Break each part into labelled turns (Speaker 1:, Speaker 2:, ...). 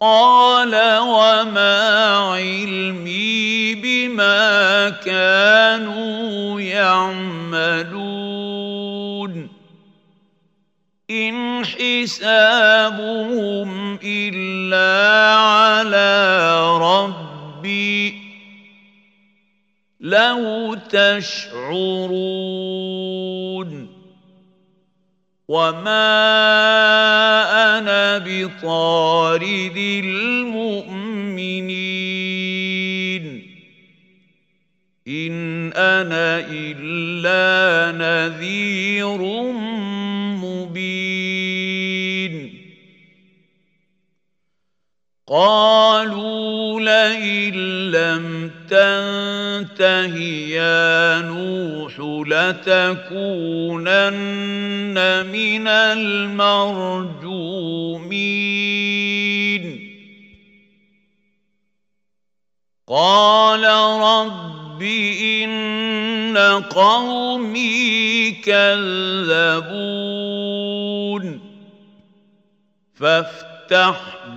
Speaker 1: قال وما علمي بما كانوا يعملون ان حسابهم الا على ربي لو تشعرون وما أنا بطارد المؤمنين ان أنا الا نذير مبين قالوا لئن لم تنته يا نوح لتكونن من المرجومين. قال رب إن قومي كذبون. فافتح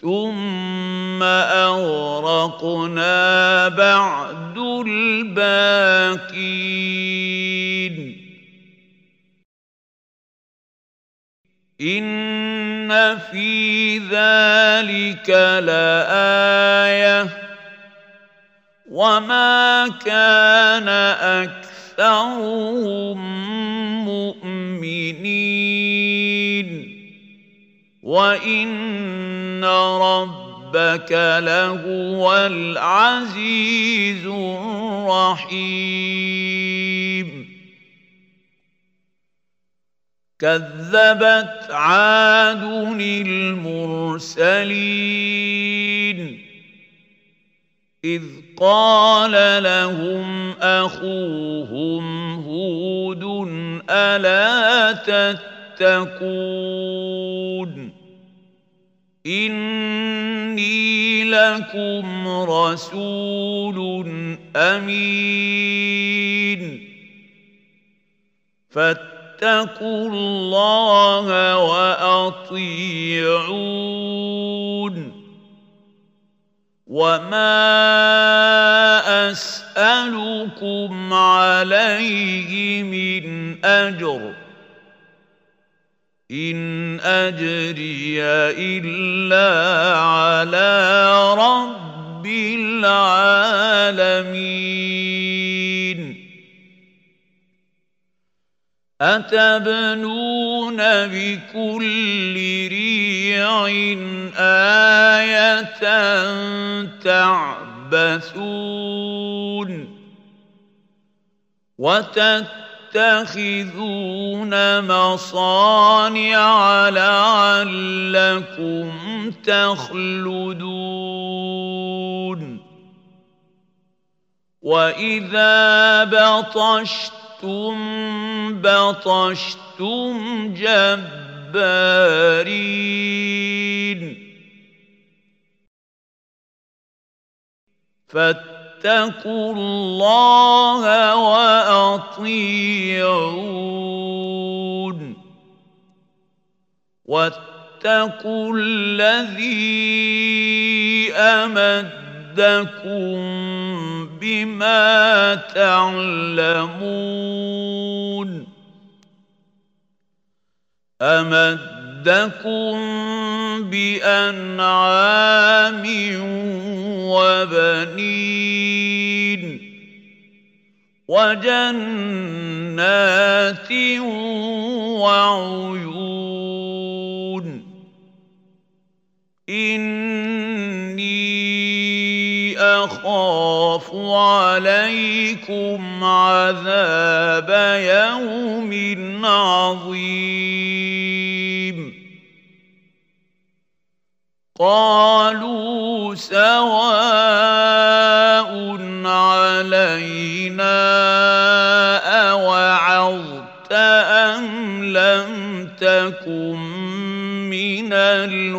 Speaker 1: ثم أغرقنا بعد الباقين. إن في ذلك لآية. وما كان أكثرهم مؤمنين. وان ربك لهو العزيز الرحيم كذبت عاد المرسلين اذ قال لهم اخوهم هود الا تتقون اني لكم رسول امين فاتقوا الله واطيعون وما اسالكم عليه من اجر إن أجري إلا على رب العالمين. أتبنون بكل ريع آية تعبثون وتتبعون تتخذون مصانع لعلكم تخلدون. وإذا بطشتم بطشتم جبارين. فاتقوا الله وأطيعون. واتقوا الذي أمدكم بما تعلمون. أمدكم بأنعام وبنين وجنات وعيون. إني أخاف عليكم عذاب يوم عظيم. قالوا سواء علينا أوعظت أم لم تكن من الواعظين